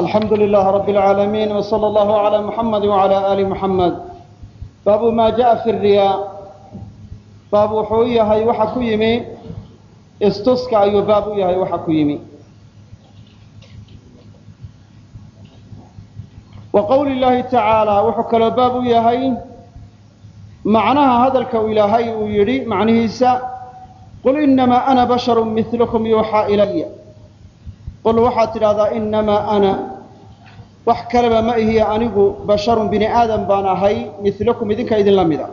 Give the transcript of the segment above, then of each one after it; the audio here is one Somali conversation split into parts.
alxamdu lilah rab اlcaalamiin wslى اllahu عlى muxamadi wعalى ali muxamed baabu ma jaءa fi riyaa baab wuxuu u yahay waxa ku yimi istuska ayuu baab u yahay waxa ku yimi wa qowli llahi tacaala wuxuu kaloo baab u yahay macnaha hadalka uu ilaahay uu yidhi macnihiisa qul inamaa ana basharu milkum yuuxaa ilaya qul waxaad tidhahdaa inamaa ana. Wax kaleba ma ihiya anigu basharun bini aadam baan ahay milakum idinka idinla mida.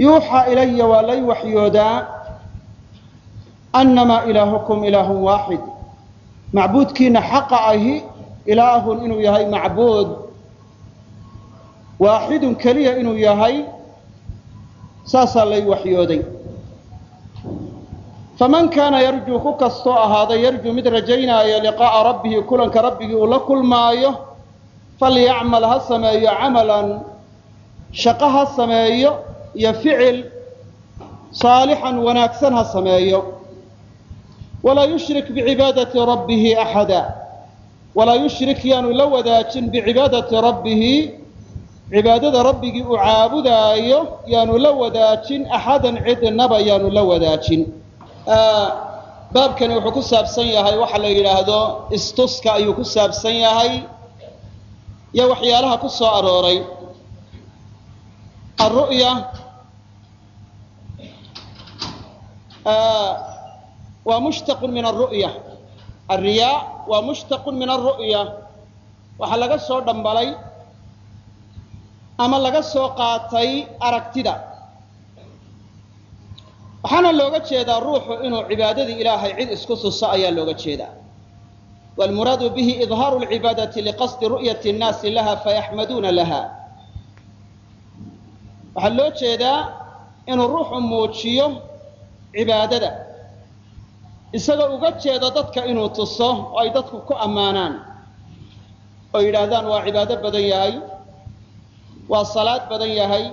Yuuxaa ilaya waa lay waxyoodaa annamaa ilaahukum ilaahun waaxid macbuudkiina xaqa ahi ilaahun inuu yahay macbuud. Waaxidun keliya inuu yahay saasaa lay waxyooday faman kaana yarjuu ku kastoo ahaaday yarjuu mid rajaynaayo liqaa'a rabbihi kulanka rabbigii uu la kulmaayo falyacmal ha sameeyo camalan shaqo ha sameeyo iyo ficil saalixan wanaagsan ha sameeyo walaa yushrik bicibaadati rabbihi axada walaa yushrik yaanu la wadaajin bicibaadati rabbihi cibaadada rabbigii uu caabudaayo yaanu la wadaajin axadan cidnaba yaanu la wadaajin baabkani wuxuu ku saabsan yahay waxa la yidhaahdo istuska ayuu ku saabsan yahay iyo waxyaalaha ku soo arooray. Aru'ya waa mushtaqun min aru'ya alriyaa waa mushtaqun min aru'ya waxaa laga soo dhambalay ama laga soo qaatay aragtida waxaana looga jeedaa ruuxu inuu cibaadadii ilaahay cid isku tuso ayaa looga jeedaa. Waalmuraadu bihi idhaaru lcibaadati liqasdi ru'yati nnaasi laha fayaxmaduuna laha. Waxaa loo jeedaa inuu ruuxu muujiyo cibaadada. Isagoo uga jeedo dadka inuu tuso oo ay dadku ku ammaanaan. Oo yidhaahdaan waa cibaado badan yahay. Waa salaad badan yahay.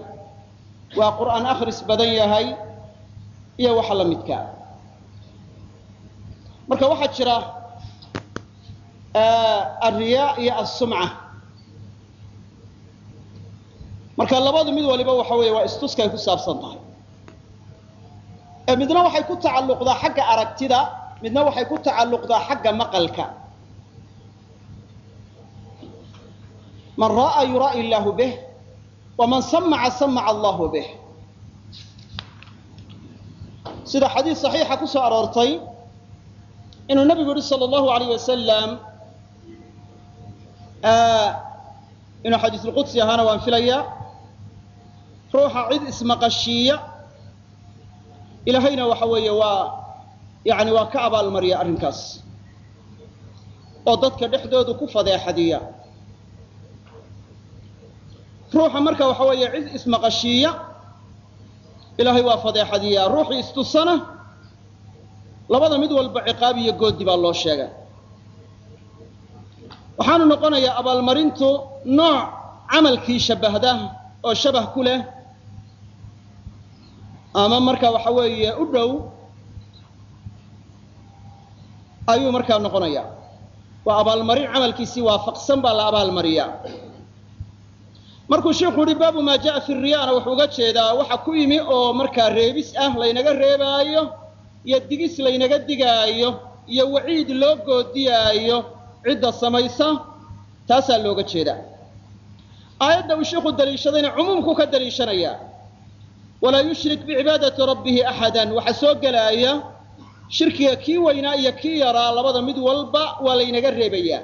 Waa qur'aan akhris badan yahay iyo waxa la midkaa marka waxaa jira alriyaa iyo alsumca marka labadu mid waliba waxa weeye waa istuskay ku saabsan tahay. Ee midna waxay ku tacalluqdaa xagga aragtida midna waxay ku tacalluqdaa xagga maqalka. Man ra'aa yuraa'i illaahu bih waman samaca samaca allahu bih sida xadiis saxiixa ku soo aroortay inuu nabigu yihi sala allahu alayh wasalam inuu xadiisulqudsi ahaana waan filayaa ruuxa cid ismaqashiiya ilaahayna waxa weeye waa yani waa ka abaalmariya arrinkaas oo dadka dhexdoodu ku fadeexadiya. Ruuxa marka waxa weeye cid ismaqashiiya ilaahay waa fadeexadiyaa ruuxii istusana labada mid walba ciqaab iyo goodi baa loo sheegay waxaanu noqonayaa abaalmarintu nooc camalkii shabbahda oo shabah ku leh ama marka waxa weeye u dhow ayuu markaa noqonayaa. Waa abaalmarin camalkiisii waafaqsan baa la abaalmariyaa markuu sheikhu yihi baabu maa jaءa fi riyana wuxuu uga jeedaa waxa ku yimi oo markaa reebis ah laynaga reebaayo iyo digis laynaga digaayo iyo waciid loo goodiyaayo cidda samaysa. Taasaa looga jeedaa. Aayadda uu sheikhu daliishadayna cumuumku ka daliishanayaa. Walaa yushrik bicibaadati rabbihi axada waxaa soo gelaaya shirkiga kii weynaa iyo kii yaraa labada mid walba waa laynaga reebayaa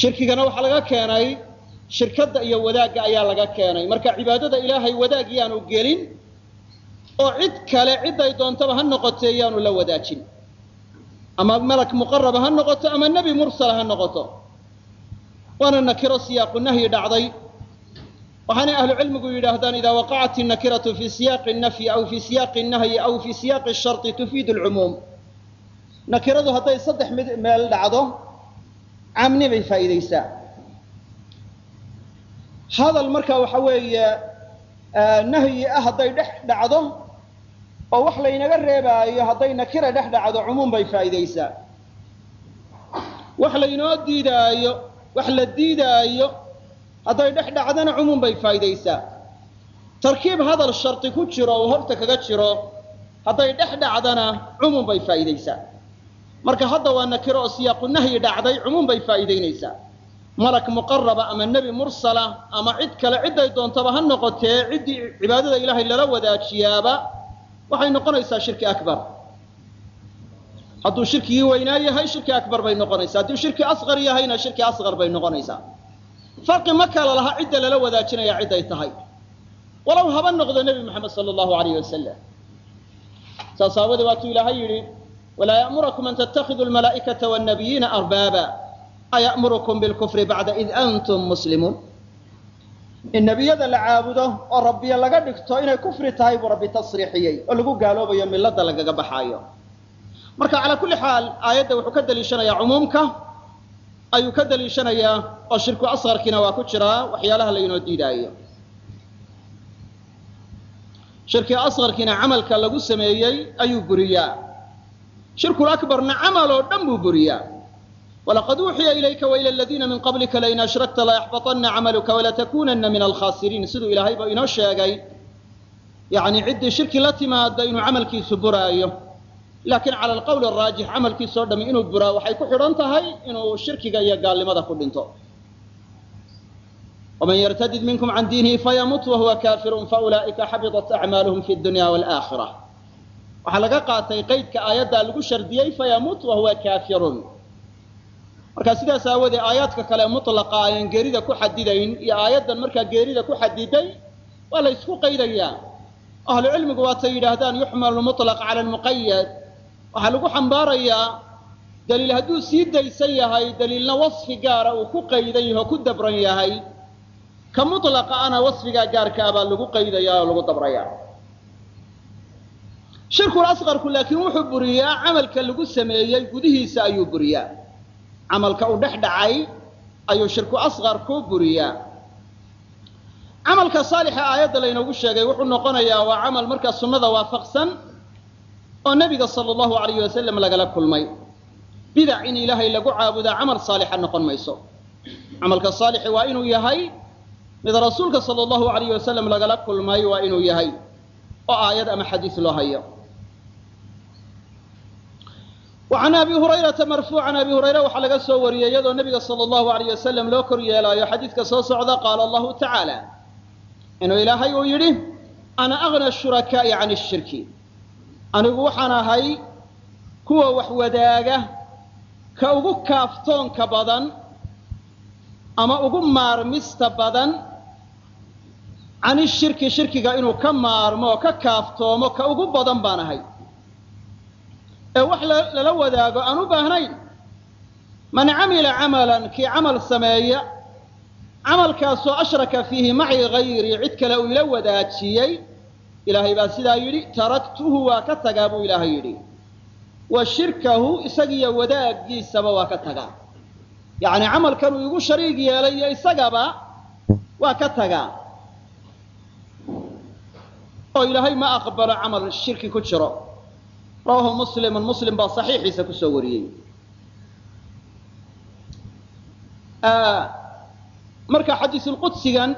shirkigana waxaa laga keenay shirkadda iyo wadaagga ayaa laga keenay. Marka cibaadada ilaahay wadaag yaanu gelin oo cid kale ciday doontaba ha noqotee yaanu la wadaajin. Ama malak muqaraba ha noqoto ama nebi mursala ha noqoto. Waana nakiro siyaaqu nahyi dhacday. Waxaanay ahlu cilmigu yidhaahdaan idaa waqacat innakiratu fii siyaaqi nafyi aw fii siyaaqi nahyi aw fii siyaaqi sharطi tufiidu lcumuum nakiradu hadday saddex meel dhacdo camni bay faa'iidaysaa hadal marka waxa weeye nahyi ah hadday dhex dhacdo oo wax laynaga reebaayo hadday nakira dhex dhacdo cumuum bay faa'iidaysaa wax laynoo diidaayo wax la diidaayo hadday dhex dhacdana cumuum bay faa'idaysaa tarkiib hadal shardi ku jiro uu horta kaga jiro hadday dhex dhacdana cumuum bay faa'idaysaa marka hadda waa nakiro oo siyaaqu nahyi dhacday cumuum bay faa'iidaynaysaa. Malak muqaraba ama nebi mursala ama cid kale cidday doontaba ha noqotee ciddii cibaadada ilaahay lala wadaajiyaaba waxay noqonaysaa shirki akbar. Hadduu shirkigii weynaa yahay shirki akbar bay noqonaysaa. Hadduu shirki asqar yahayna shirki asqar bay noqonaysaa. Farqi ma kala laha cidda lala wadaajinaya cidday tahay. Walow haba noqdo nebi moxamed sala allahu alayh wasalam saas waatuu ilaahay yidhi walaa ya'murakum an tattakhiduu almalaa'ikata wannabiyiina arbaaba aya'murukum bilkufri bacda id antum muslimuun in nebiyada la caabudo oo rabbiya laga dhigto inay kufri tahay buu rabbi tasriixiyey oo lagu gaaloobayo milada lagaga baxaayo marka calaa kulli xaal aayadda wuxuu ka daliishanayaa cumuumka ayuu ka daliishanayaa oo shirku asqarkiina waa ku jiraa waxyaalaha laynoo diidaayo shirki asqarkiina camalka lagu sameeyey ayuu buriyaa shirkul akbarna camal oo dhan buu buriyaa. walaqad uuxiya ilayka waila aladiina min qablika lain ashrakta layaxbaطana camaluka walatakunana min alkhasiriin siduu ilaahayba inoo sheegay yani ciddii shirki la timaada inuu camalkiisu buraayo. Laakiin cala alqowli araajix camalkiisoo dhami inuu buraa waxay ku xidhan tahay inuu shirkiga iyo gaalnimada ku dhinto. waman yartadid minkum can diinihi fayamut wahuwa kafirun faulaa'ika xabiطat acmaaluhum fi dunya walaaakhira waxaa laga qaatay qeydka aayaddaa lagu shardiyey fayamut wahuwa kafirun marka sidaas aawoodee aayaadka kale mutlaqa ayaan geerida ku xadidayn iyo aayaddan markaa geerida ku xadiday waa la ysku qaydayaa. Ahlu waatay yidhaahdaan yuxmalu muطlaq cala lmuqayad waxaa lagu xambaarayaa daliil hadduu sii daysan yahay daliilna wasfi gaara uu ku qaydan yahay oo ku dabran yahay. Ka mutlaqa ana wasfigaa gaarka ah lagu qaydayaa oo lagu dabrayaa shirkul asqarku laakiin wuxuu buriyaa camalka lagu sameeyey gudihiisa ayuu buriyaa. Camalka uu dhex dhacay ayuu shirku asqarku buriyaa. Camalka saalixa aayadda laynoogu sheegay wuxuu noqonayaa waa camal markaa sunnada waafaqsan oo nebiga sala allahu alayh wasalam lagala kulmay. Bidac in ilaahay lagu caabudaa camal saalixa noqon mayso. Camalka saalixi waa inuu yahay mid rasuulka sala allahu alayh wasalam lagala kulmay waa inuu yahay oo aayad ama xadiis loo hayo wacan abi hurayrata marfuucan abi hurayre waxaa laga soo wariyey iyadoo nebiga sala allahu alayh wasalam loo kor yeelaayo xadiidka soo socda qaala allahu tacaala inuu ilaahay uu yidhi ana agna shurakaa'i can ishirki anigu waxaan ahay kuwa wax wadaaga ka ugu kaaftoonka badan ama ugu maarmista badan can ishirki shirkiga inuu ka maarmo oo ka kaaftoomo ka ugu badan baan ahay ee wax lala wadaago aan u baahnayn. Man camila camalan kii camal sameeya camalkaasoo ashraka fiihi maci hayrii cid kale uu ila wadaajiyey ilaahay baa sidaa yidhi taraktuhu waa ka tagaa buu ilaahay yidhi. Wa shirkahu isagiyo wadaaggiisaba waa ka tagaa. Yacni camalkanuu igu shariig yeelay iyo isagaba waa ka tagaa. Oo ilaahay ma aqbalo camal shirki ku jiro rawahu muslimun muslim baa saxiixiisa ku soo wariyey. Marka xadiisulqudsigan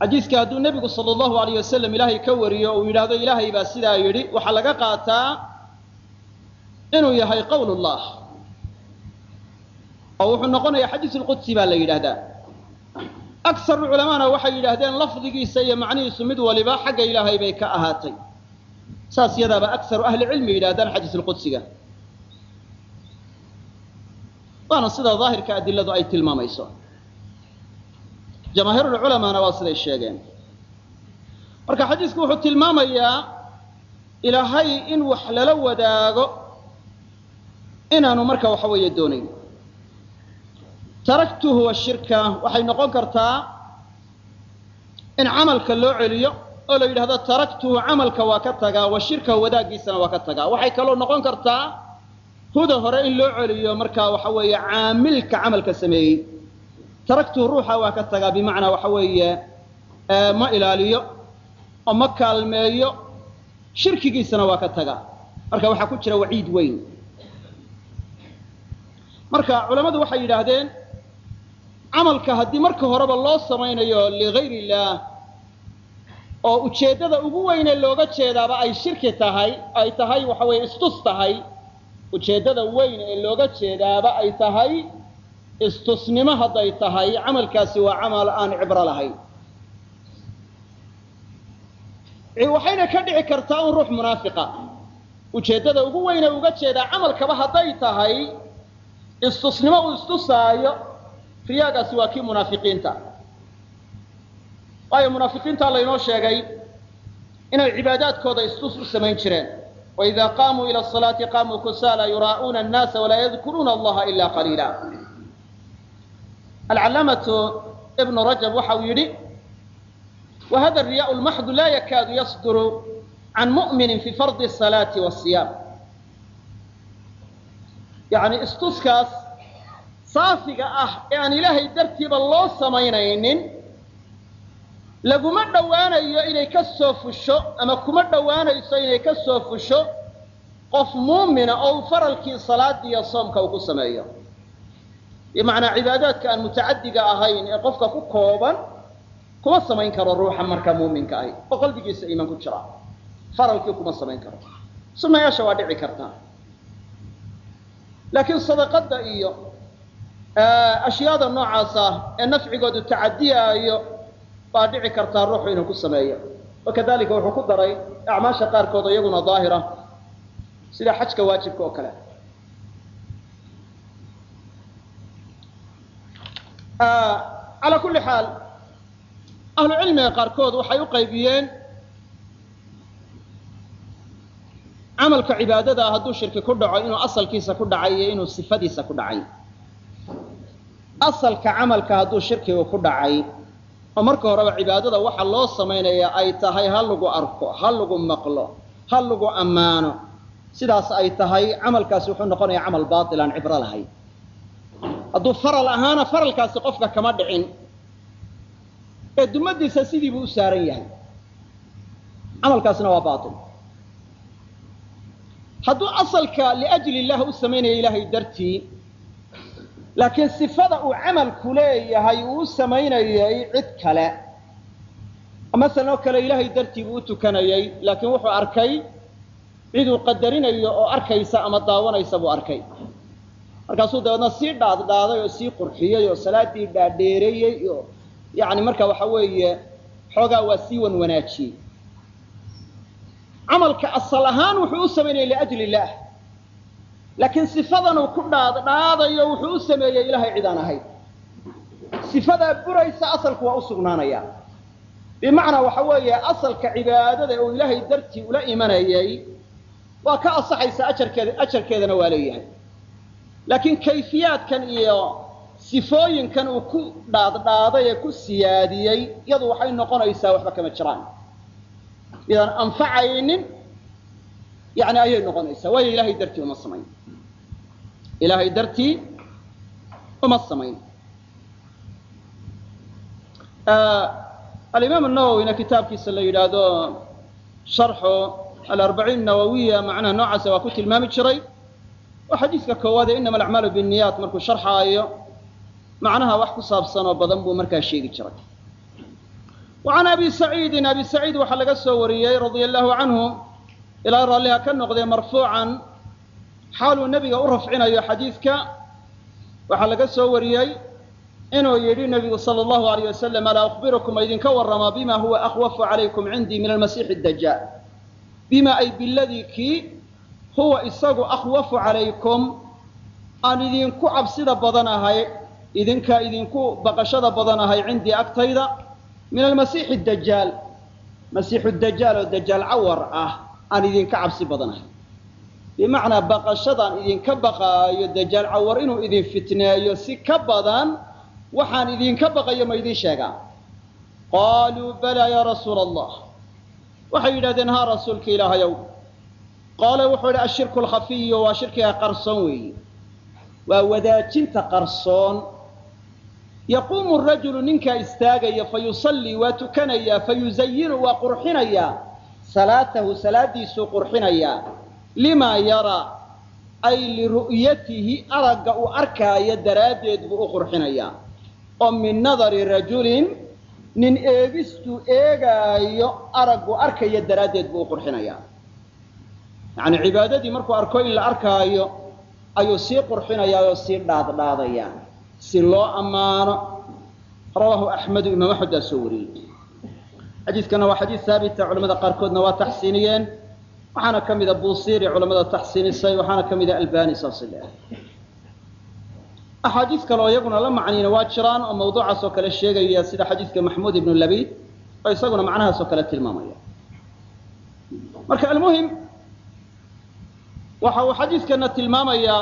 xadiiska hadduu nebigu sala allahu alayh wasalam ilaahay ka wariyo uu yidhaahdo ilaahay baa sidaa yidhi waxaa laga qaataa inuu yahay qowl llah oo wuxuu noqonayaa xadiisulqudsi baa la yidhaahdaa. Aksaru culamaana waxay yidhaahdeen lafdigiisa iyo macnihiisu mid waliba xagga ilaahay bay ka ahaatay saas yadaaba aksaru ahli cilmi yidhahdaan xadiisulqudsiga waana sida daahirka adiladu ay tilmaamayso. Jamaahiirulculamaana waa siday sheegeen. Marka xadiisku wuxuu tilmaamayaa ilaahay in wax lala wadaago inaanu marka waxa doonayn. Taraktuhu washirka waxay noqon kartaa in camalka loo celiyo oo la yidhahdo taraktuhu camalka waa ka tagaa wa shirkahu wadaaggiisana waa ka tagaa. Waxay kaloo noqon kartaa huda hore in loo celiyo markaa waxa weeye caamilka camalka sameeyey. Taraktuhu ruuxa waa ka tagaa bimacnaa waxa weeye ma ilaaliyo oo ma kaalmeeyo shirkigiisana waa ka tagaa. Marka waxaa ku jira waciid weyn. Marka culammadu waxay yidhaahdeen camalka haddii marka horeba loo samaynayo ligayr illaah oo ujeeddada ugu weyne looga jeedaaba ay shirki tahay ay tahay waxa weeye istus tahay. Ujeeddada weyn ee looga jeedaaba ay tahay istusnimo hadday tahay camalkaasi waa camal aan cibro lahayn. Waxayna ka dhici kartaa un ruux munaafiqa. Ujeeddada ugu weyne uga jeedaa camalkaba hadday tahay istusnimo uu istusaayo riyaagaasi waa kii munaafiqiinta waayo munaafiqiintaa laynoo sheegay inay cibaadaadkooda istus u samayn jireen. Waidaa qaamuu ila salaati qaamuu kusaala yuraa'uuna annaasa walaa yadkuruuna allaha ilaa qaliila. Alcalaamatu ibnu rajab waxa uu yidhi wahada riyaau lmaxdu laa yakaadu yasduru can mu'minin fi fardi asalaati wasiyaam yacni istuskaas saafiga ah ee aan ilaahay dartiiba loo samaynaynin laguma dhowaanayo inay ka soo fusho ama kuma dhowaanayso inay ka soo fusho qof muumina oo uu faralkii salaada iyo soomka uu ku sameeyo. Bimacnaa cibaadaadka aan mutacadiga ahayn ee qofka ku kooban kuma samayn karo ruuxa markaa muuminka ahi oo qalbigiisa iimaan ku jira. Faralkii kuma samayn karo. Sunnayaasha waa dhici kartaa laakiin sadaqada iyo ashyaada noocaasa ee nafcigoodu tacadiyaayo baa dhici kartaa ruuxu inuu ku sameeyo. Wakadalika wuxuu ku daray acmaasha qaarkood iyaguna daahira sida xajka waajibka oo kale. Calaa kulli xaal ahlu cilmiga qaarkood waxay u qaybiyeen camalka cibaadada hadduu shirki ku dhaco inuu asalkiisa ku dhacay iyo inuu sifadiisa ku dhacay. Asalka camalka hadduu shirkigu ku dhacay oo marka horeba cibaadada waxa loo samaynaya ay tahay ha lagu arko ha lagu maqlo ha lagu ammaano. Sidaas ay tahay camalkaasi wuxuu noqonayaa camal baatil aan cibro lahayn. Hadduu faral ahaana faralkaasi qofka kama dhicin. Ee dumadiisa sidii buu u saaran yahay. Camalkaasna waa baatil. Hadduu asalka liajli illah u samaynaya ilaahay dartii laakiin sifada uu camalku leeyahay uu u samaynayay cid kale. Masalan oo kale ilaahay dartii buu u tukanayay laakiin wuxuu arkay ciduu qadarinayo oo arkaysa ama daawanaysa buu arkay. Markaasuu dabeedna sii dhaaddhaaday oo sii qurxiyey oo salaadii dhaadheereeyey oo yani marka waxa weeye xoogaa waa sii wan wanaajiyey camalka asal ahaan wuxuu u samaynaya liajli illaah laakiin sifadanuu ku dhaaddhaadayo wuxuu u sameeyey ilahay cid aan ahayn. Sifadaa buraysa asalku waa u sugnaanaya. Bimacnaa waxa weeye asalka cibaadada uu ilaahay dartii ula imanayay waa ka asaxaysa ajarkeeda ajarkeedana waa leeyahay. Laakiin kayfiyaadkan iyo sifooyinkan uu ku dhaaddhaaday ee ku siyaadiyey iyadu waxay noqonaysaa waxba kama jiraan. Midaan anfacaynin yani ayay noqonaysaa. Waayo ilahay dartii uma samayn ilaahay dartii uma samayn alimaam nawowina kitaabkiisa la yidhaahdo sharxu alarbaciin nawawiya macnaha noocaasa waa ku tilmaami jiray oo xadiiska koowaad ee inama alacmaalu binniyaat markuu sharxaayo macnaha wax ku saabsan badan buu markaa sheegi jiray wa abi saciidin abi saciid waxaa laga soo wariyey radia allahu canhu ilaa raalliha ka noqdee marfuucan xaaluu nebiga u rafcinayo xadiidka waxaa laga soo wariyey inuu yidhi nebigu sala allahu alayh wasalam alaa ukhbirukum idinka warramaa bima huwa akhwafu calaykum cindii min almasiixi dajaal bima ay biladii kii huwa isagu akhwafu calaykum aan idinku cabsida badanahay idinka idinku baqashada badanahay cindii agtayda min almasiixi dajaal masiixu dajaal oo dajaal cawar ah aan idinka cabsi badanahay bimacnaa baqashadaan idinka baqaayo dajaal cawar inuu idin fitneeyo si ka badan waxaan idinka baqayo ma idiin sheegaa qaaluu balaa yaa rasuula allah waxay yidhahdeen haa rasuulka ilaahayow. Qaala wuxuu yidhi ashirku alkhafiyu waa shirkiga qarsoon weeyi waa wadaajinta qarsoon. Yaquumu rajulu ninkaa istaagaya fa yusallii waa tukanayaa fa yuzayinu waa qurxinayaa salaatahu salaadiisuu qurxinayaa limaa yaraa ay liru'yatihi aragga uu arkaayo daraaddeed buu u qurxinayaa oo min nadari rajulin nin eegistuu eegaayo araggu arkaya daraaddeed buu u qurxinayaa yacni cibaadadii markuu arko in la arkaayo ayuu sii qurxinayaa oo sii dhaadhaadaya si loo ammaano. Rawaahu axmedu imaam axmed soo wariyey. Xadiiskana waa xadiis haabita culamada qaarkoodna waa taxsiiniyeen waxaana ka mida buusiri culamada taxsiinisay waxaana ka mida albani saasi le axaadiis kale oo iyaguna la macniina waa jiraan oo mawduucaas oo kale sheegaya sida xadiiska maxmuud ibnu labiid oo isaguna macnahaas oo kale tilmaamaya. Marka almuhim waxa uu xadiiskana tilmaamayaa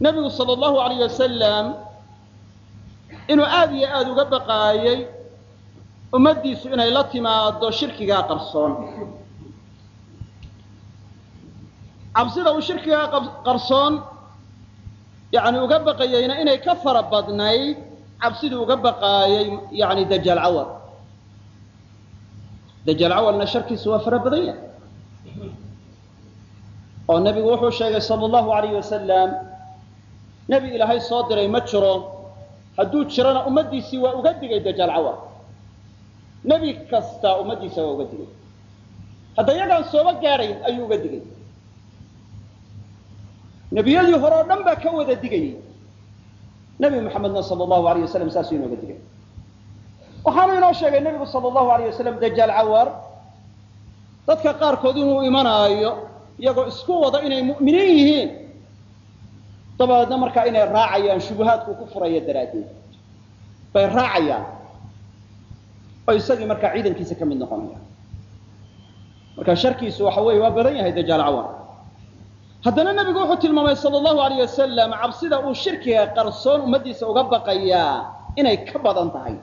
nebigu sala allahu alayh wasalam inuu aada iyo aada uga baqaayey ummaddiisu inay la timaado shirkigaa qarsoon cabsida uu shirkigaa qarsoon yani uga baqayeyna inay ka fara badnayd cabsiduu uga baqaayey yani dajaal cawal. Dajaal cawalna sharkiisu waa fara badan yahay. Oo nebigu wuxuu sheegay sala allahu alayh wasalam nebi ilaahay soo diray ma jiro hadduu jirona ummaddiisii waa uga digay dajaal cawal. Nebi kasta ummaddiisa waa uga digay. Hadda iyagaan sooba gaadhayn ayuu uga digay nebiyadii hore oo dhan baa ka wada digayey nebi maxamedna sala allahu alayh wasalam saasuu inooga digay waxaanu inoo sheegay nebigu sala allahu alayh wasalam dajaal cawar dadka qaarkood inuu imanaayo iyagoo isku wada inay mu'miniin yihiin dabadeedna markaa inay raacayaan shubuhaadku ku furaya daraaddeed bay raacayaan oo isagii markaa ciidankiisa ka mid noqonaya marka sharkiisu waxa weeye waa badan yahay dajaal cawar haddana nebigu wuxuu tilmaamay sala allahu alayh wasalam cabsida uu shirkiga qarsoon ummaddiisa uga baqayaa inay ka badan tahay.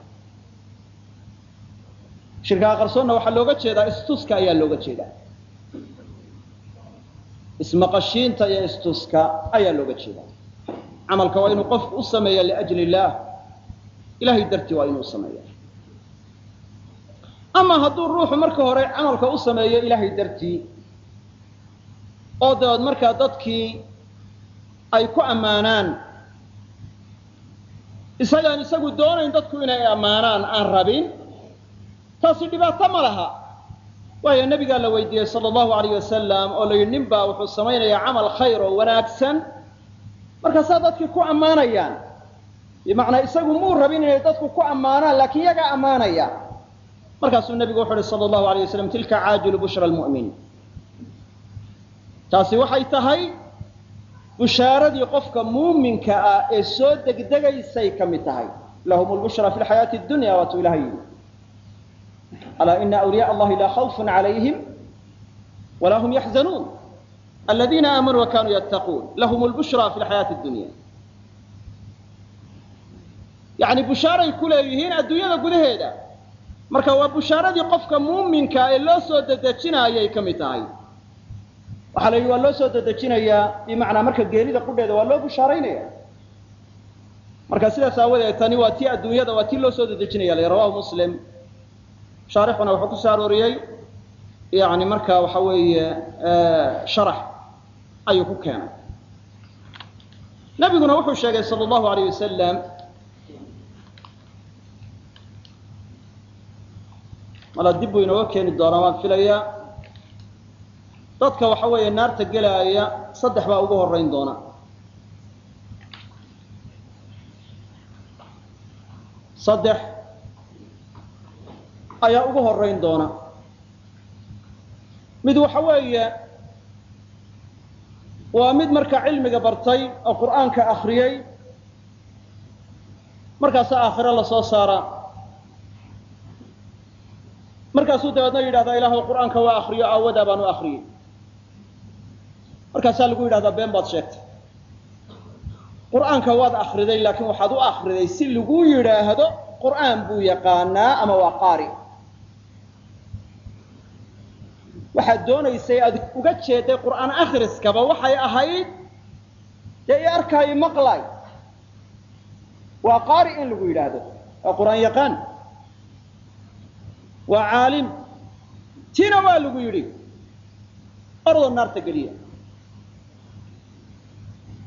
Shirkiga qarsoonna waxaa looga jeedaa istuska ayaa looga jeedaa. Ismaqashiinta iyo istuska ayaa looga jeedaa. Camalka waa inuu qofku u sameeya liajli illaah ilahay dartii waa inuu sameeya ama hadduu ruuxu marka hore camalka u sameeyo ilaahay dartii oo dabeed markaa dadkii ay ku ammaanaan. Isagaan isagu doonayn dadku inay ammaanaan aan rabin. Taasi dhibaato ma laha. Waayo nebigaa la weydiiyey sala allahu alayh wasalam oo la yidhi nin baa wuxuu samaynayaa camal khayr oo wanaagsan. Markaasaa dadkii ku ammaanayaan bimacnaa isagu muu rabin inay dadku ku ammaanaan laakiin iyagaa ammaanaya. Markaasuu nebigu wuxu uhi sala allahu alayh wasalam tilka caajilu bushra lmu'min taasi waxay tahay bushaaradii qofka muuminka ah ee soo degdegaysay ka mid tahay. Lahum lbushra fi lxayaati dunya waatuu ilahay yidhi. Alaa ina awliyaء allahi laa khawfun calayhim walaa hum yaxzanuun aladiina aamanuu wa kanuu yattaquun lahum lbushra fi lxayaati dunya. Yani bushaaray ku leeyihiin adduunyada gudaheeda. Marka waa bushaaradii qofka muuminka ee loo soo dedejinaayay ka mid tahay waxaa la yidhi waa loo soo dedejinayaa bimacnaa marka geelida qudheeda waa loo bushaaraynaya. Marka sidaas aawadeed tani waa tii adduunyada waa tii loo soo dedejinaya la rawahu muslim. Shaarixuna wuxuu ku soo arooriyey yani marka waxa weeye sharax ayuu ku keenay. Nabiguna wuxuu sheegay sala allahu alayh wasalam mala dib buu inooga keeni doonaa waan filayaa dadka waxa weeye naarta gelaaya saddex baa ugu horeyn doona. Saddex ayaa ugu horeyn doona. Mid waxa weeye waa mid marka cilmiga bartay oo qur'aanka akriyey markaasaa aakhiro la soo saaraa. Markaasuu dabeedna yidhahdaa ilaahu qur'aanka waa akriyo aawadaa baan u akriyey markaasaa lagu yidhahdaa been baad sheegtay. Qur'aanka waad akriday laakiin waxaad u akriday si lagu yidhaahdo qur'aan buu yaqaanaa ama waa qaari? Waxaad doonaysay aad uga jeeday qur'aan akhriskaba waxay ahayd dee i arkaayo maqlay waa qaari in lagu yidhaahdo. Waa qur'aan yaqaan. Waa caalim. Tiina waa lagu yidhi. Ordoo naarta geliya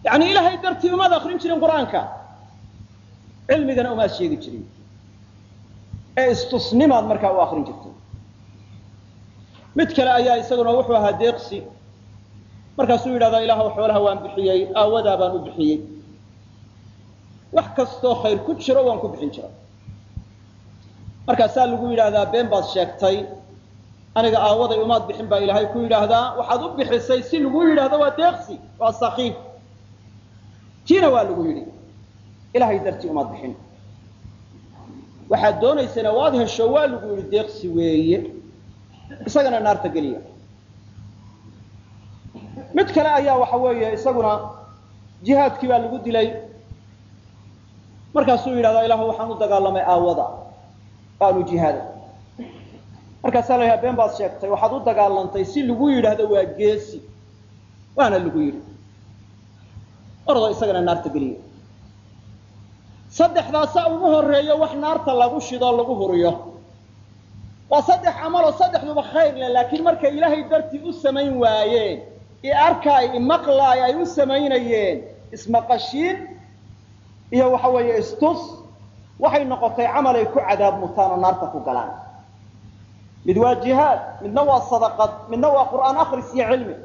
yacni ilaahay dartii umaad akrin jirin qur'aanka. Cilmigana umaad sheegi jirin. Ee istusnimaad markaa u akrin jirtay mid kale ayaa isaguna wuxuu ahaa deeqsi. Markaasuu yidhahdaa ilaahw xoolaha waan bixiyey aawadaa baan u bixiyey. Wax kastoo khayr ku jiro waan ku bixin jira markaasaa lagu yidhaahdaa been baad sheegtay aniga aawaday umaad bixin baa ilaahay ku yidhaahdaa. Waxaad u bixisay si lagu yidhaahdo waa deeqsi waa sakiif tiina waa lagu yidhi. Ilaahay dartii umaad bixin. Waxaad doonaysana waad hesho waa lagu yidhi deeqsi weeye. Isagana naarta geliya. Mid kale ayaa waxa weeye isaguna jihaadkii baa lagu dilay. Markaasuu yidhahdaa ilahu waxaan u dagaalamay aawada. Waanu jihaaday markaasaa la yidhaha baad sheegtay waxaad u dagaalantay si lagu yidhaahdo waa geesi. Waana lagu yidhi ordo isagana naarta geliya saddexdaasa ugu horeeyo wax naarta lagu shidoo lagu huriyo. Waa saddex camaloo saddexduba khayr leh laakiin markay ilaahay dartii u samayn waayeen i arkaay imaqlaay ay u samaynayeen ismaqashiin iyo waxa weeye istus waxay noqotay camal ay ku cadaab mutaan oo naarta ku galaan. Mid waa jihaad midna waa sadaqad midna waa qur'aan akris iyo cilmi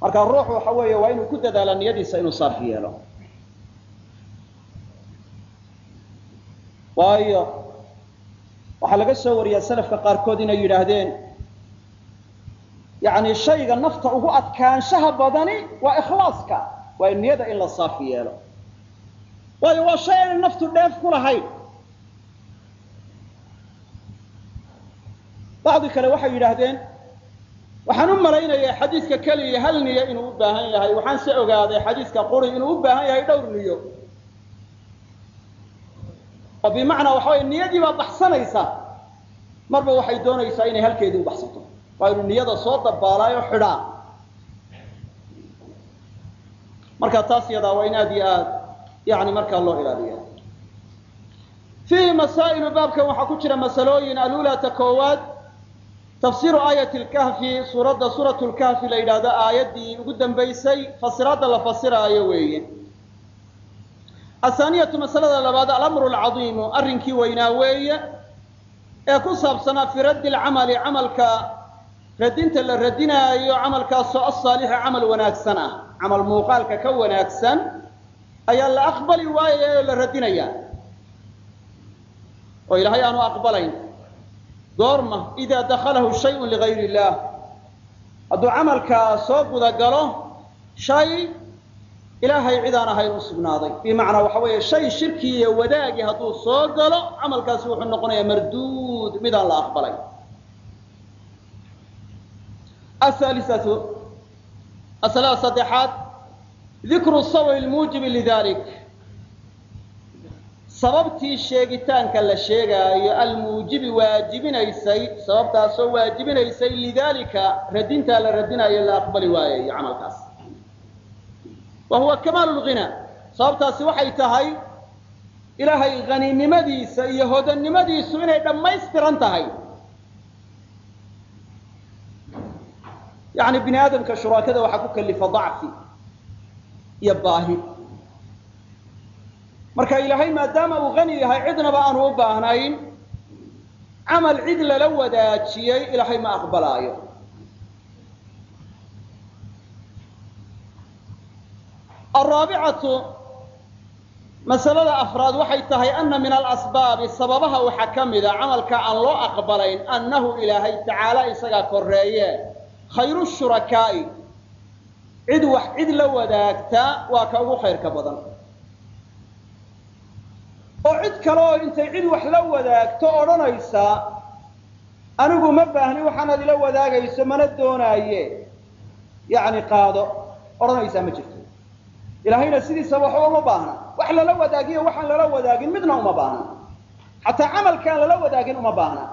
marka ruuxu waxa weeye waa inuu ku dadaala niyadiisa inuu saafi yeelo. Waayo waxaa laga soo wariyaa salafka qaarkood inay yidhaahdeen yani shayga nafta ugu adkaanshaha badani waa ikhlaaska waa niyada in la saafi yeelo. Waayo waa shay aanay naftu dheef ku lahayn. Bacdi kale waxay yidhaahdeen waxaan u malaynayaa xadiiska keliya hal niyo inuu u baahan yahay. Waxaan se ogaaday xadiiska quri inuu u baahan yahay dhowr niyo. Oo bimacnaa waxa wey niyadii baa baxsanaysa. Marba waxay doonaysaa inay halkeedii u baxsato. Waa inuu niyada soo dabaalaayo xidhaa. Marka taas yadaa waa in aad iyo aad yani markaa loo ilaaliya fiihi masaa'ilu baabkan waxaa ku jira masalooyin alulaata koowaad tafsiiru aayati lkahfi suuradda suuratu lkahfi la yidhaahdo aayaddii ugu dambaysay fasiraadda la fasiraayo weeye. Athaaniyatu masalada labaad alamru alcadiimu arrinkii weynaa weeye ee ku saabsanaa fii raddi lcamali camalka radinta la radinaayo camalkaasoo asaalixi camal wanaagsan ah camal muuqaalka ka wanaagsan ayaa la aqbali waayaya oo la radinaya oo ilaahay aanu aqbalayn goorma idaa dakhalahu shayun ligayr illaah hadduu camalkaa soo gudagalo shay ilaahay cid ahayn u sugnaaday. Bimacnaa waxa weeye shay shirki iyo wadaagi hadduu soo galo camalkaasi wuxuu noqonayaa marduud mid la aqbalay. Ahaalisatu masalada saddexaad dikru sawi lmuujibi lidalik sababtii sheegitaanka la sheegaayo almuujibi waajibinaysay sababtaasoo waajibinaysay lidalika radintaa la radinayo la aqbali waayayo camalkaas. Wa huwa kamaalu sababtaasi waxay tahay ilaahay haninimadiisa iyo hodannimadiisu inay dhammaystiran tahay. Yani bini aadamka shuraakada waxaa ku kalifa dacfi iyo baahi marka ilaahay maadaama uu hani yahay cidnaba aanu u baahnayn. Camal cid lala wadaajiyey ilaahay ma aqbalaayo. Araabicatu masalada afraad waxay tahay ana min alasbaabi sababaha waxaa ka mida camalka aan loo aqbalayn annahu ilaahay tacaala isagaa koreeye khayru shurakaa'i cid wax cid la wadaagta waa ka ugu khayrka badan oo cid kale oo intay cid wax la wadaagto odhanaysa anigu ma baahni waxaanaad ila wadaagayso mana doonaaye. Yacni qaado odhanaysaa ma jirto. Ilaahayna sidiisaba waxba uma baahna. Wax lala wadaagiyo waxaan lala wadaagin midna uma baahna. Xataa camalkaan lala wadaagin uma baahna.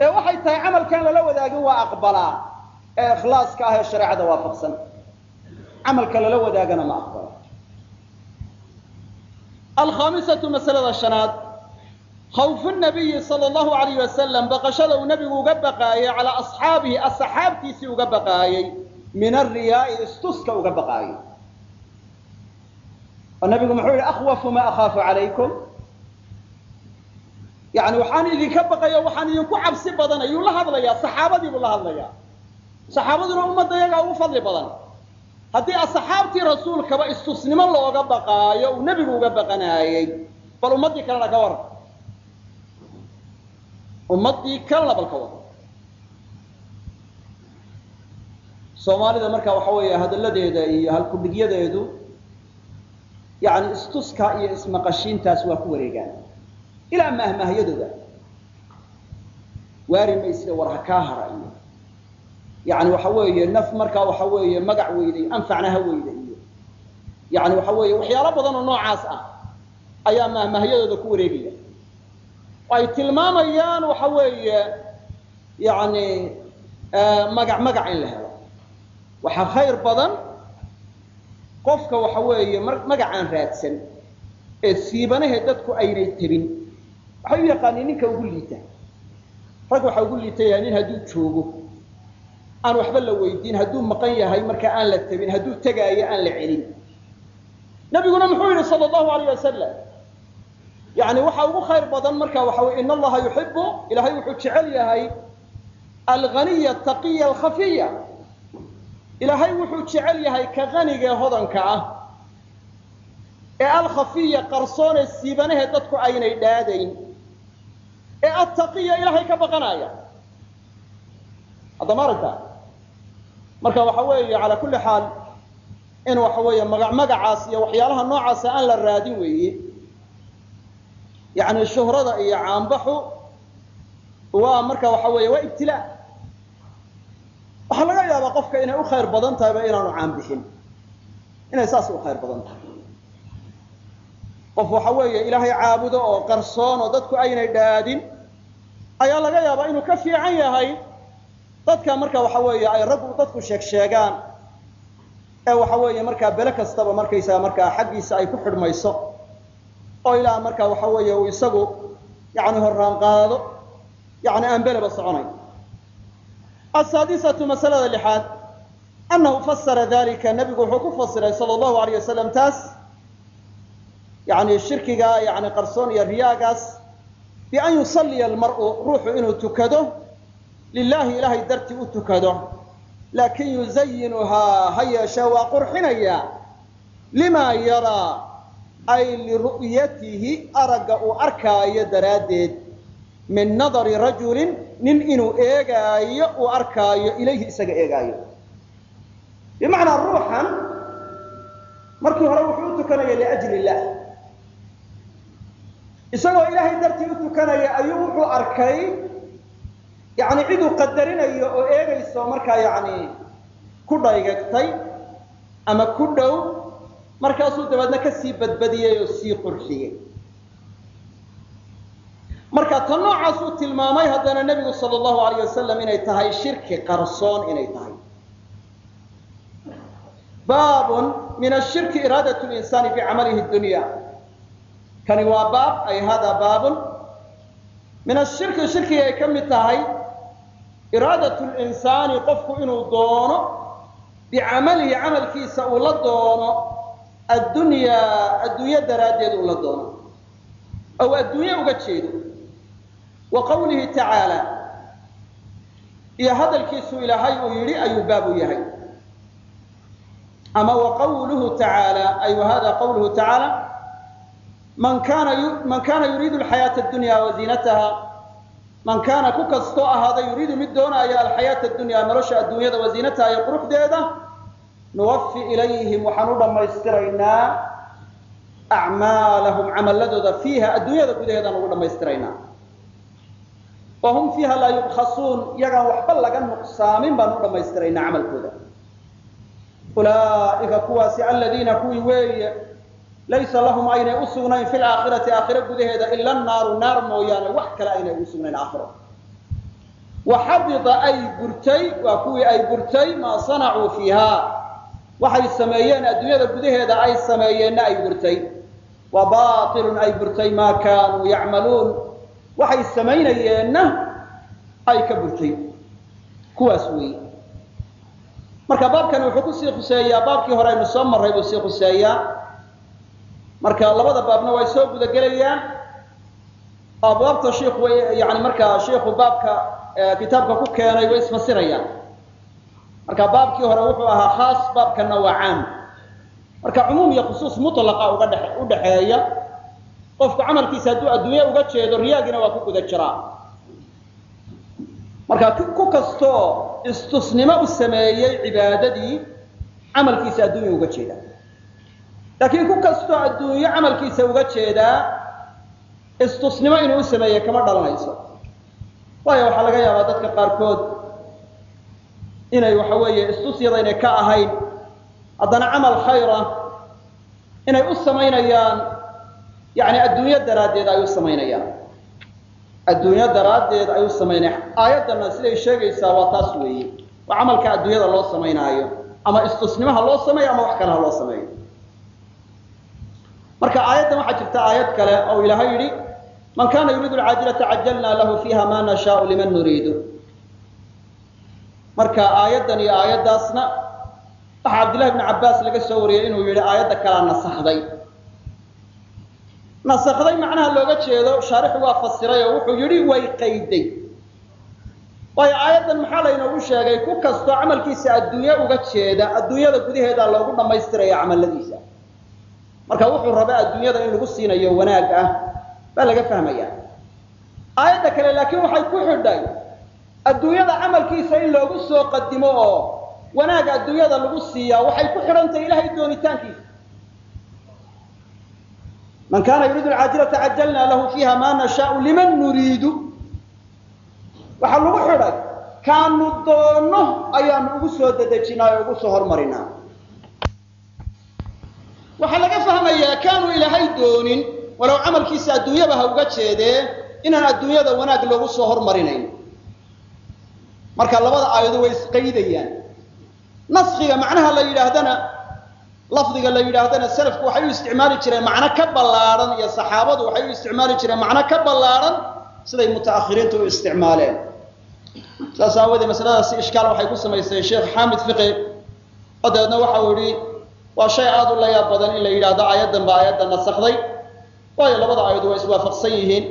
Ee waxay tahay camalkaan lala wadaagin waa aqbalaa. Ee ikhlaaska ah ee shareecada waafaqsan. Camalka lala wadaagana ma aqbalo alkhaamisatu masalada shanaad. Khawfu nabiyi sala allahu alayh wasalam baqashada uu nebigu uga baqaayey calaa asxaabihi asxaabtiisii uga baqaayey min alriyaai istuska uga baqaayo oo nabigu muxuu yihi akhwafu ma akhaafu calaykum. Yani waxaan idinka baqaya waxaan idinku cabsi badan ayuu la hadlayaa saxaabadiibuu la hadlayaa. Saxaabaduna ummadda iyagaa ugu fadli badan haddii asxaabtii rasuulkaba istusnimo looga baqaayo uu nebigu uga baqanaayey bal ummaddii kalena ka waran. Ummaddii kalena bal ka waran. Soomaalida marka waxa weeye hadalladeeda iyo halkudhigyadeedu yani istuska iyo ismaqashiintaas waa ku wareegaan. Ilaa mahmaahyadooda waari maysida war ha kaa hara yani waxa weeye naf markaa waxa weeye magac weyday anfacna ha yani waxa weeye waxyaalo badan oo noocaas ah ayaa mahmaahyadooda ku wareegaya. Ay tilmaamayaan waxa weeye yani magac magac in la helo. Waxaa khayr badan qofka waxa weeye magacaan raadsan ee siibanahe dadku aynay tebin. Waxay u yaqaaniin ninka ugu liita. Rag waxaa ugu liita yahay nin hadduu joogo aan waxba la weydiin hadduu maqan yahay marka aan la tebin hadduu tegaayo aan la celin. Nabiguna muxuu yidhi sal allahu alayh wasalam yani waxa ugu khayr badan marka waxa wey in allaha yuxibu ilahay wuxuu jecel yahay alganiya taqiya alkhafiya. Ilaahay wuxuu jecel yahay ka qaniga ee hodanka ah. Ee alkhafiya qarsoonee siibanahe dadku aynay dhaadayn. Ee attaqiya ilaahay ka baqanaya. Haddama aragta marka waxa weeye calaa kulli xaal in waxa weeye maga magacaas iyo waxyaalaha noocaasa aan la raadin weeye. Yani shuhrada iyo caanbaxu waa marka waxa weeye waa ibtilaa waxaa laga yaabaa qofka inay u khayr badan tahayba inaanu caanbixin inay saas u khayr badan tahay. Qof waxa weeye ilaahay caabudo oo qarsoon oo dadku aynay dhaadin ayaa laga yaabaa inuu ka fiican yahay dadka marka waxa weeye ay raggu dadku sheeg ee waxa weeye markaa bele kastaba markaysaa markaa xaggiisa ay ku xidhmayso oo ilaa marka waxa weeye uu isagu yani horaan qaado yani aan beleba soconayn asaadisatu masalada lixaad annahu fasara dalika nabigu wuxuu ku fasiray sala allahu alayh wasalam taas yani shirkiga yani qarsoon iyo riyaagaas bian yusalliya almar'u ruuxu inuu tukado lilahi ilahay dartii u tukado laakin yuzayinuhaa ha yeeshee waa qurxinaya. Lima yaraa ay liru'yatihi aragga uu arkaayo daraaddeed. Min nadari rajulin nin inuu eegaayo uu arkaayo ilayhi isaga eegaayo. Bimacnaa ruuxan markii hore wuxuu u tukanaya liajli illah isagoo ilaahay dartii u tukanaya ayuu wuxuu arkay yani ciduu qadarinayo oo eegayso markaa yani ku dhaygagtay ama ku dhow markaasuu dabeedna ka sii badbadiyey oo sii qurxiyey. Marka tan noocaasuu tilmaamay haddana nebigu sal allahu alayh wasalam inay tahay shirki qarsoon inay tahay. Baabun min ashirki iraadat linsaani bicamalihi dunya. Kani waa baab ay hada baabun. Min ashirki shirkiga ay ka mid tahay iraadat linsaani qofku inuu doono bicamalihi camalkiisa uu la doono addunyaa adduunyo daraaddeed uu la doono. Ow adduunye uga jeedo. Wa qawlihi tacaala iyo hadalkiisu ilaahay uu yidhi ayuu baab u yahay. Ama wa qawluhu tacaala ay hada qawluhu tacaala man kana yuriidu alxayaata addunya wa ziinataha man kaana ku kastoo ahaada yuriidu mid doonaya alxayaata addunya nolosha adduunyada wa ziinataha iyo quruxdeeda nuwafi ilayhim waxaan u dhammaystiraynaa acmaalahum camaladooda fiiha adduunyada gudaheedaan ugu dhammaystiraynaa. Wa fiiha laa yubkhasuun iyagaan waxba laga nuqsaamin baan u dhammaystiraynaa camalkooda. Ulaa'ika kuwaasi aladiina kuwii weeye laysa lahum aynay u sugnayn fi laakhirati aakhiro gudaheeda ila naaru naar mooyaane wax kale aynay ugu sugnayn aakhiro wa xabita ay burtay waa kuwii ay burtay maa sanacuu fiiha. Waxay sameeyeen adduunyada gudaheeda ay sameeyeenna ay burtay wa bailun ay burtay maa kaanuu yacmaluun. Waxay samaynayeenna ay ka burtay kuwaas weeye marka baabkani wuxuu ku sii khuseeyaa baabkii hore aynu soo marray buu sii khuseeyaa marka labada baabna way soo gudagelayaan. Abwaabta way yani markaa shiikhu baabka kitaabka ku keenay way isfasirayaan. Marka baabkii hore wuxuu ahaa khaas baabkana waa caam marka cumuum iyo khusuus mutlaqa uga dhe u dhexeeya qofku camalkiisa hadduu adduunye uga jeedo riyaagina waa ku guda jiraa marka ku kastoo istusnimo u sameeyey cibaadadii camalkiisa adduunya uga jeeda laakiin ku kastoo adduunyo camalkiisa uga jeedaa istusnimo inuu u sameeyey kama dhalanayso. Waayo waxaa laga yaabaa dadka qaarkood inay waxa weeye istusyadaynay ka ahayn haddana camal khayra inay u samaynayaan yani adduunyo daraaddeed ay u samaynayaan. Adduunyo daraaddeed ay u samaynayaan. Aayaddana siday sheegaysaa waa taas weeye. Waa camalka adduunyada loo samaynaayo ama istusnimaha loo sameeyo ama wax kale ha loo sameeyo marka aayaddan waxaa jirta aayad kale oo ilaahay yidhi man kana yuriidu alcaajilata cajalna lahu fiiha ma nashaau liman nuriidu. Marka aayaddan iyo aayaddaasna waxaa cabdillahi bni cabbaas laga soo wariyey inuu yidhi aayadda kalaa nasakday. Nasakday macnaha looga jeedo shaarixu waa fasiray oo wuxuu yidhi way qayday. Waayo aayaddan maxaa laynoogu sheegay? Ku kastoo camalkiisa adduunye uga jeeda adduunyada gudaheeda loogu dhammaystiraya camaladiisa marka wuxuu raba adduunyada in lagu siinayo wanaag ah baa laga fahmaya aayadda kale laakiin waxay ku xidhay adduunyada camalkiisa in loogu soo qadimo oo wanaag adduunyada lagu siiyaa. Waxay ku xidhantahay ilahay doonitaankiisa. Man kana yuriidu alcaajilata cajalna lahu fiiha ma nashaau liman nuriidu. Waxaa lagu xidhay kaanu doonno ayaanu ugu soo dedejinaa oo ugu soo hormarinaa waxaa laga fahmayaa kaanu ilaahay doonin walow camalkiisa adduunyaba ha uga jeedee inaan adduunyada wanaag loogu soo hormarinayn. Marka labada aayado way isqaydayaan naskiga macnaha la yidhaahdana lafdiga la yidhaahdana salafku waxay u isticmaali jireen macno ka ballaadhan iyo saxaabadu waxay u isticmaali jireen macno ka ballaadhan siday mutaakhiriintu u isticmaaleen. Saas aawadee masaladaasi ishkaal waxay ku samaysay sheekh xaamid fiqi oo dabeedna yihi waa shay aada u layaab badan in la yidhaahdo aayaddan ba aayadda nasakday waayo labada aayadu waa iswaafaqsan yihiin.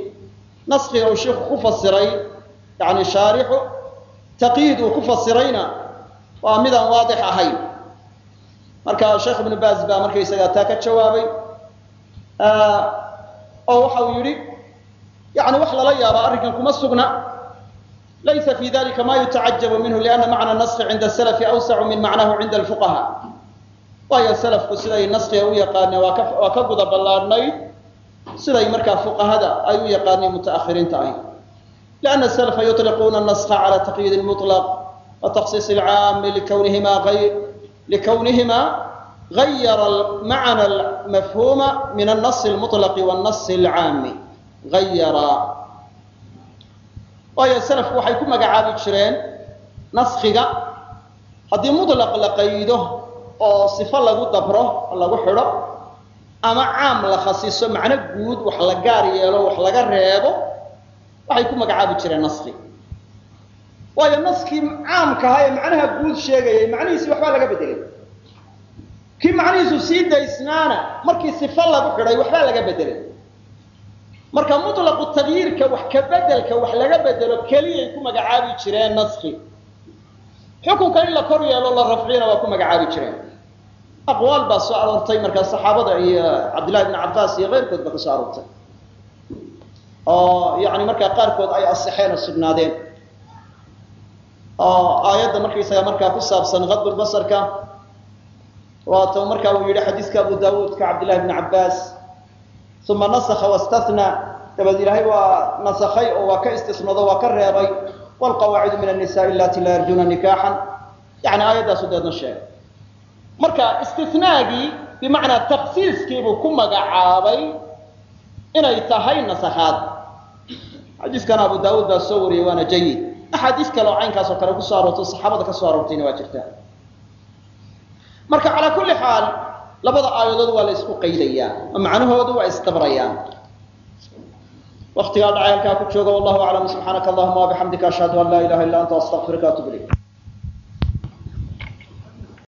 Naskiga uu sheikhu ku fasiray yani shaarixu taqyiid uu ku fasirayna waa midaan waadix ahayn. Marka sheekh ibnu baaz baa markaysagaa taa ka jawaabay oo waxa uu yidhi yani wax lala yaaba arrinkan kuma sugna. Laysa fi dalika ma yutacajabu minhu lianna macna naski cinda salafi awsacu min macnahu cinda alfuqaha waayo salafku siday naskiga u yaqaaneen waa ka guda ballaadhnayd siday markaa fuqahada ay u yaqaaneen mutaakhiriinta ahy lianna salafa yutliquuna naska cala taqyiid lmutlaq wa taksiis alcaami likawnihima gayara macna mafhuma min anasi lmutlaqi wannasi alcaami gayara waayo salafku waxay ku magacaabi jireen naskiga haddii mutlaq la qaydo oo sifo lagu dabro lagu xidho ama caam la khasiso macno guud wax la gaar yeelo wax laga reebo waxay ku magacaabi jireen naski waayo naskii caamka ahaa ee macnaha guud sheegayay macnihiisi waxbaa laga bedelay. Kii macnihiisu sii daysnaana markii sifo lagu xidhay waxbaa laga bedelay. Marka mutlaqu tagyiirka wax ka bedelka wax laga bedelo keliyay ku magacaabi jireen naski xukunka in la kor yeelo la rafcina waa ku magacaabi jireen aqwaal baa soo aroortay markaa saxaabada iyo cabdillahi bni cabbaas iyo keyrkood ba ka soo aroortay. Oo yani markaa qaarkood ay asixeen oo sugnaadeen. Oo aayadda markaysaga markaa ku saabsan kadbulbasarka waata markaa uu yidhi xadiiska abu daawuudka cabdillahi bni cabbaas uma nasakha wastathnaa dabeed ilaahay waa nasakhay oo waa ka istisnado waa ka reebay wlqawaacidu min annisaai allati laa yarjuna nikaaxan. Yani aayaddaasu deedna sheegay marka istinaagii bimacnaa taksiiskiibuu ku magacaabay inay tahay nasakhaad xadiiskana abu daawuud baa soo wariyey waana jayid axaadiis kale oo caynkaasoo kale ku soo aroortay saxaabada ka soo aroortayna waa jirtaa. Marka calaa kulli xaal labada aayadood waa la isku qaydayaa oo macnahoodu waa isdabrayaan waktigaa dhacay halkaa ku jooga wallahu aclam subxaanaka allahuma wabixamdika ashhadu an laa ilaha illa anta astaqfiruka atub ilayk